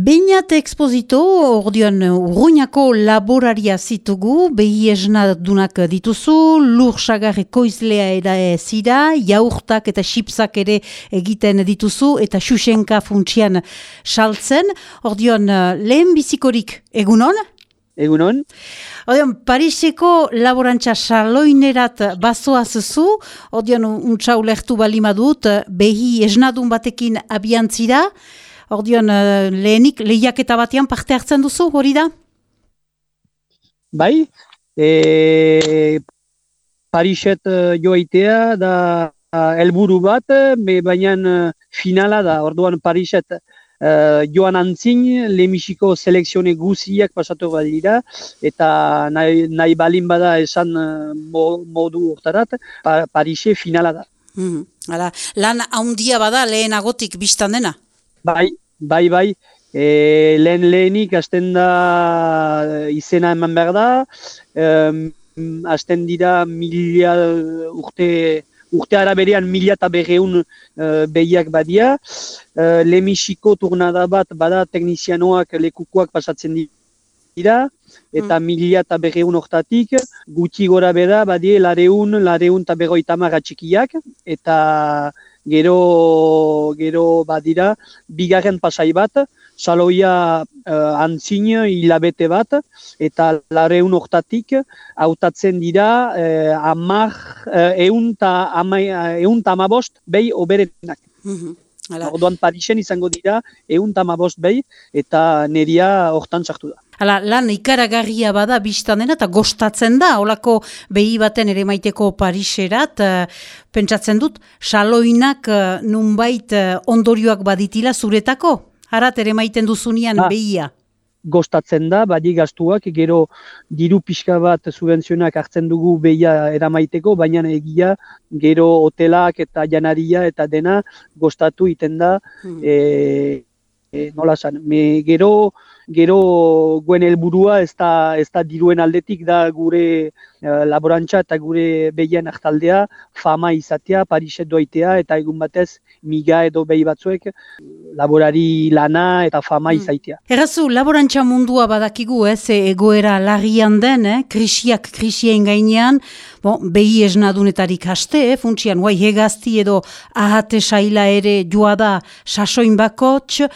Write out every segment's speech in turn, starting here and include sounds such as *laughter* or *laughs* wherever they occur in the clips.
Beinat Exposito, ordean urruñako laboraria zitugu, behi esnadunak dituzu, lur sagarre koizlea eda zira, jaurtak eta xipsak ere egiten dituzu, eta xuxenka funtsian saltzen. Ordean, lehen bizikorik egunon? Egunon. Ordean, Pariseko laborantza saloinerat bazoaz zu, ordean, untsa ulertu balimadut, behi esnadun batekin abiantzira, Ordion, uh, lehenik, lehiaketa batean parte hartzen duzu, hori da? Bai, e, Pariset uh, joaitea da uh, elburu bat, baina uh, finala da, orduan Pariset uh, joan antzin, lemisiko selekzione guziak pasatu badira, eta nahi, nahi balin bada esan uh, modu hortarat, pa, Parise finala da. Mm -hmm. lan haundia bada lehenagotik biztan dena? Bai, bai, bai. E, lehen lehenik hasten da izena eman behar da. E, hasten dira milia urte, urte araberean mila eta berreun e, behiak badia. E, Lemisiko turnada bat bada teknizianoak lekukoak pasatzen dira. Eta mm. mila eta berreun ortatik, gutxi gora beda, badie lareun, lareun eta berroita txikiak. Eta gero gero badira bigarren pasai bat saloia uh, antzin hilabete bat eta lareun hortatik hautatzen dira uh, amar uh, eun ta amabost behi oberenak. Mm Orduan Parisen izango dira eun ta amabost behi eta neria hortan sartu da. Hala, lan ikaragarria bada biztan dena eta gostatzen da, holako behi baten ere maiteko Pariserat, uh, pentsatzen dut, saloinak uh, nunbait uh, ondorioak baditila zuretako? Harat ere maiten duzunian behia? Gostatzen da, badi gaztuak, gero diru pixka bat subvenzionak hartzen dugu behia eramaiteko, baina egia gero hotelak eta janaria eta dena gostatu iten da, hmm. e, nola zan, me gero gero guen helburua ez da, ez da diruen aldetik da gure uh, laborantza eta gure behien hartaldea, fama izatea, Pariset doaitea eta egun batez miga edo behi batzuek laborari lana eta fama hmm. izaitea. Errazu, laborantza mundua badakigu ez, egoera lagian den, eh? krisiak krisien gainean, bon, behi esnadunetarik haste, eh? funtsian, guai hegazti edo ahate saila ere joa da sasoin bakotx,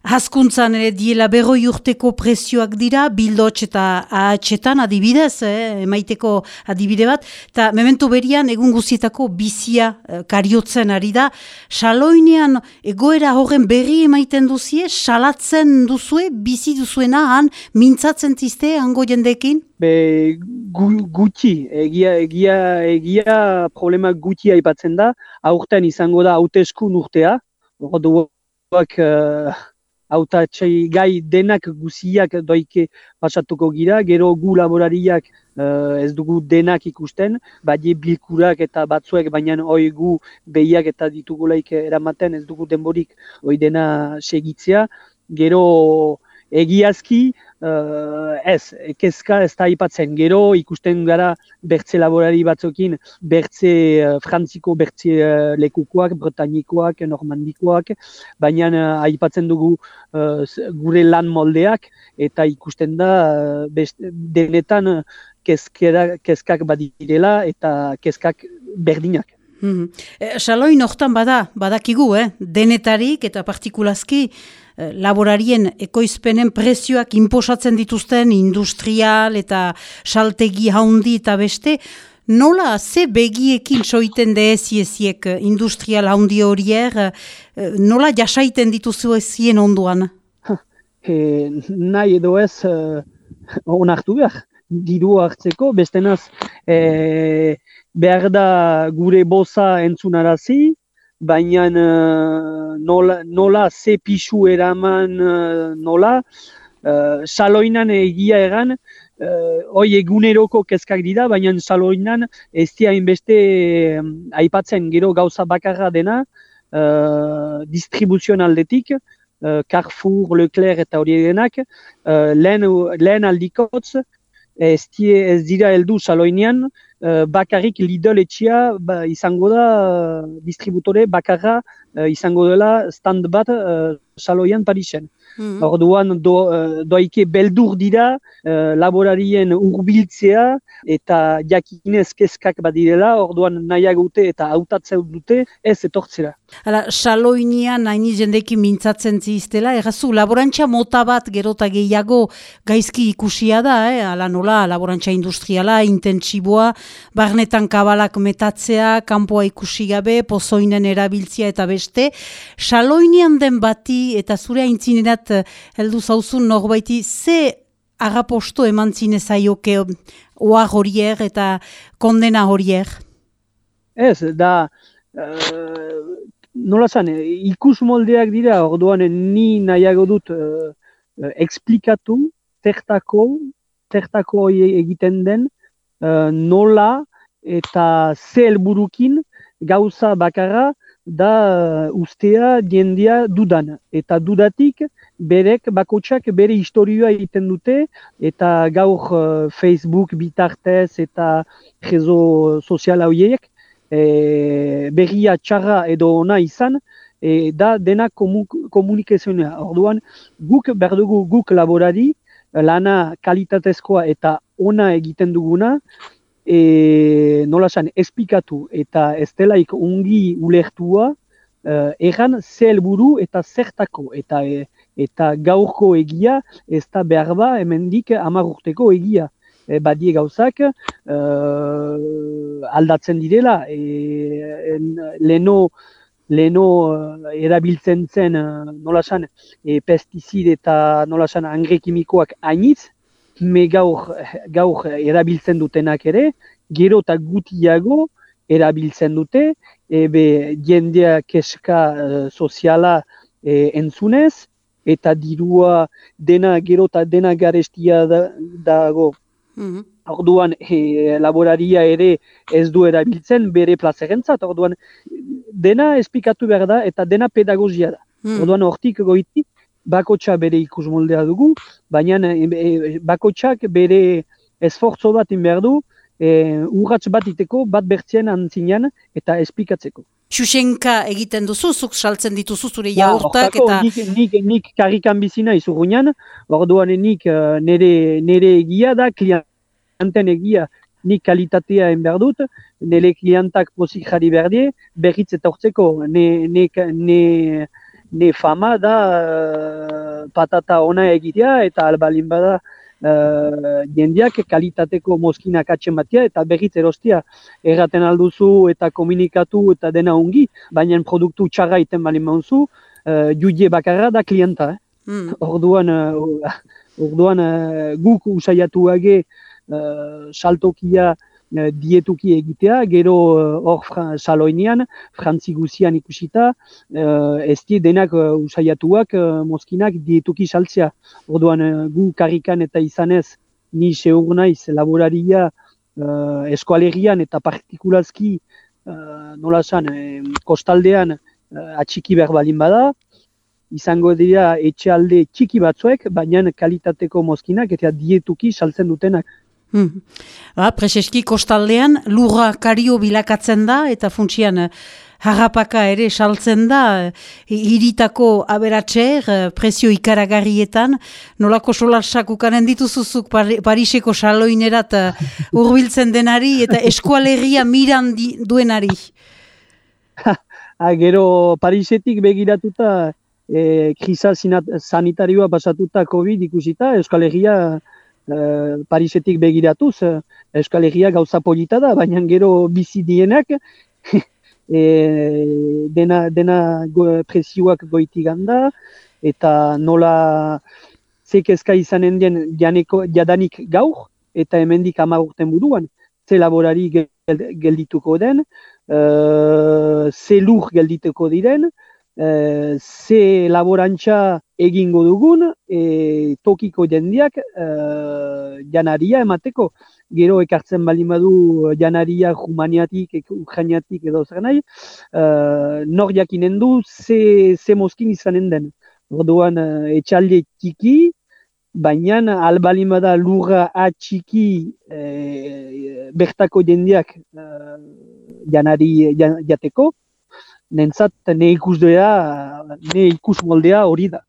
Hazkuntzan ere diela berroi urteko prezioak dira, bildotx eta ahatxetan adibidez, eh, emaiteko adibide bat, eta memento berian egun guzietako bizia eh, kariotzen ari da. Saloinean egoera horren berri emaiten duzie, salatzen duzue, bizi duzuena han, mintzatzen tizte, hango jendekin? Be, gu, gutxi, egia, egia, egia problema gutxi aipatzen da, aurten izango da hauteskun urtea, Orduak, uh, autatxai gai denak guziak doike pasatuko gira, gero gu laborariak uh, ez dugu denak ikusten, bai bilkurak eta batzuek, baina hoi gu behiak eta ditugulaik eramaten ez dugu denborik hoi dena segitzea, gero egiazki, uh, ez, kezka ez da ipatzen. Gero ikusten gara bertze laborari batzokin, bertze uh, frantziko, bertze uh, lekukoak, britanikoak, normandikoak, baina uh, aipatzen dugu uh, gure lan moldeak, eta ikusten da uh, denetan uh, kezkak badirela eta kezkak berdinak. Mm -hmm. e, Saloin hortan bada, badakigu, eh? denetarik eta partikulazki Eh, laborarien ekoizpenen prezioak inposatzen dituzten industrial eta saltegi haundi eta beste, nola ze begiekin soiten dezieziek eh, industrial haundi horier, eh, nola jasaiten dituzu ezien onduan? *laughs* E, nahi edo ez onartu behar, diru hartzeko, bestenaz e, behar da gure boza entzunarazi, baina uh, nola, nola ze pixu eraman uh, nola, uh, saloinan egia egan, uh, hoi eguneroko kezkak dira, baina saloinan ez dira inbeste aipatzen gero gauza bakarra dena, uh, distribuzion aldetik, uh, Carrefour, Leclerc eta hori denak, uh, lehen, lehen aldikotz, ez, ez dira heldu saloinean, uh, bakarrik Lidl etxia ba, izango da uh, distributore bakarra uh, izango dela stand bat uh, saloian Parisen. Mm Orduan do, uh, doaike beldur dira uh, laborarien urbiltzea eta jakinez kezkak badirela, orduan nahiago dute eta hautatzeu dute ez etortzera. Hala, saloinian haini jendeki mintzatzen ziztela, errazu, laborantza mota bat gerota gehiago gaizki ikusia da, eh? ala nola, laborantza industriala, intentsiboa, barnetan kabalak metatzea, kanpoa ikusi gabe, pozoinen erabiltzia eta beste, saloinian den bati eta zure aintzinerat eh, heldu zauzun norbaiti, ze agaposto eman zinezaioke oa horier eta kondena horier? Ez, da, uh, nola zan, ikus moldeak dira, orduan ni nahiago dut uh, eksplikatu, tertako, tertako egiten den, uh, nola eta ze helburukin gauza bakarra da uh, ustea jendia dudan. Eta dudatik berek bakotsak bere historioa egiten dute eta gaur uh, Facebook bitartez eta rezo sozial horiek e, berria txarra edo ona izan e, da dena komu, komunikazioa. Orduan guk berdugu guk laborari lana kalitatezkoa eta ona egiten duguna e, nola san espikatu eta ez delaik ungi ulertua uh, erran zelburu eta zertako. Eta e, eta gaurko egia ez da behar ba hemendik amagurteko egia. E, badie gauzak aldatzen direla e, en, leno leno erabiltzen zen nola san e, pestizid eta nola san angre kimikoak hainitz me gaur, gaur erabiltzen dutenak ere, gero eta gutiago erabiltzen dute, ebe jendea keska uh, soziala e, entzunez, eta dirua dena gero eta dena garestia dago. Mm Orduan, laboraria ere ez du erabiltzen bere plazerentzat, orduan, dena espikatu behar da eta dena pedagogia da. Mm Orduan, hortik goitik, bakotxa bere ikus moldea dugu, baina e, bakotxak bere esfortzo bat inber du, e, urratz bat iteko, bat bertzien antzinean eta esplikatzeko. Xuxenka egiten duzu, zuk saltzen dituzu zure ba, jaurtak eta... Nik, nik, nik karrikan bizina izurunean, orduan nik nire, nire egia da, klienten egia nik kalitatea behar dut, nire klientak pozik jarri berdie, berriz eta hortzeko, ne, ne, ne, ne fama da uh, patata ona egitea eta albalin bada uh, jendeak kalitateko mozkinak atxen batia eta berriz erostia erraten alduzu eta komunikatu eta dena ongi, baina produktu txarra iten balin maunzu, uh, jude bakarra da klienta. Eh? Mm. *laughs* Orduan, uh, orduan uh, guk usaiatu age uh, saltokia Eh, dietuki egitea, gero eh, hor uh, saloinean, frantzi guzian ikusita, uh, ez die denak usaiatuak mozkinak dietuki saltzea. Orduan gu karrikan eta izanez, ni seur naiz laboraria eskualerian eta partikulazki nola zan, kostaldean atxiki behar balin bada, izango dira etxealde txiki batzuek, baina kalitateko mozkinak eta dietuki saltzen dutenak. Hmm. Ba, Prezeski kostaldean lurra kario bilakatzen da eta funtsian eh, harrapaka ere saltzen da eh, hiritako aberatxer eh, prezio ikaragarrietan nolako solarsak ukanen dituzuzuk Pariseko saloinerat urbiltzen denari eta eskualeria miran duenari. Ha, *laughs* gero Parisetik begiratuta e, krisa sanitarioa pasatuta COVID ikusita, eskualeria Eh, Parisetik begiratuz, uh, Euskal Herria gauza polita da, baina gero bizi dienak, *laughs* e, dena, dena go, presioak goiti ganda, eta nola zekezka izanen den janeko, jadanik gaur, eta hemendik ama urten buruan, ze laborari geldituko den, uh, ze lur geldituko diren, uh, ze laborantza egingo dugun e, tokiko jendiak e, janaria emateko. Gero ekartzen bali badu janaria humaniatik, ukrainiatik edo zer nahi, e, nor jakinen du ze, ze mozkin izanen den. Orduan e, etxalde tiki, baina albalimada lurra atxiki e, bertako jendeak e, janari jateko, nentzat ne ikusdea, ne ikus moldea hori da.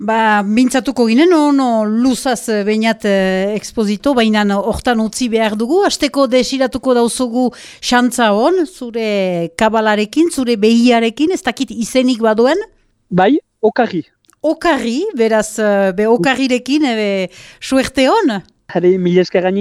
Ba, mintzatuko ginen, no, no, luzaz eh, bainat eh, ekspozito, baina hortan utzi behar dugu, hasteko desiratuko dauzugu xantza hon, zure kabalarekin, zure behiarekin, ez dakit izenik baduen? Bai, okarri. Okarri, beraz, eh, be okarrirekin, ebe, suerte hon? Hade, mil esker